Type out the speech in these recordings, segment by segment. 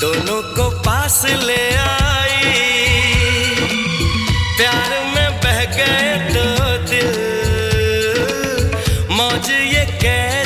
दोनों को पास ले आई। प्यार में बह गए दो दिल। मौज ये कैसी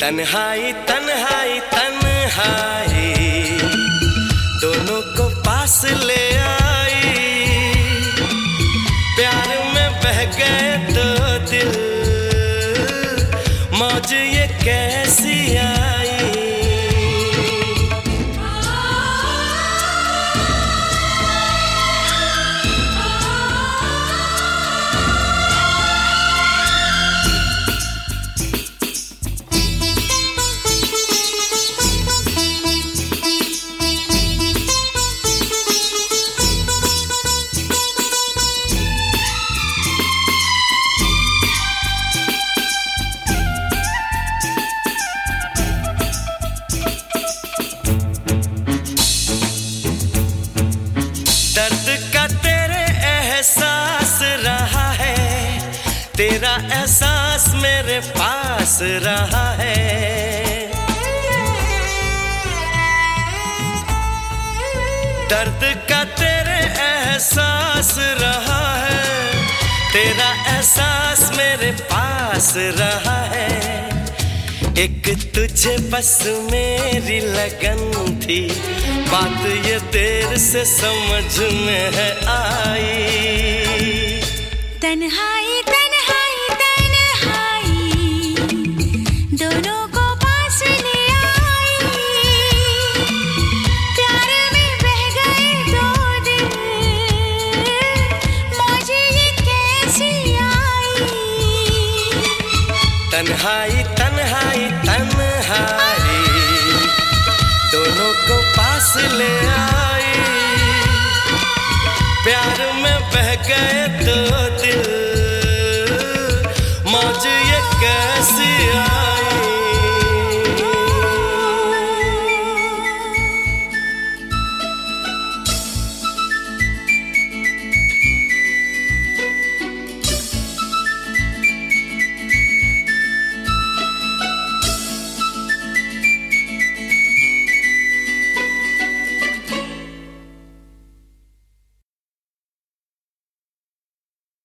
तन्हाई तन्हाई तन्हाई। दोनों को पास ले आई पास रहा है। दर्द का तेरे एहसास रहा है। तेरा एहसास मेरे पास रहा है। एक तुझे बस मेरी लगन थी। बात ये देर से समझ में है आई। तन्हाई तन्हाई तन्हाई तन्हाई तन्हाई। दोनों को पास ले आई। प्यार में बह गए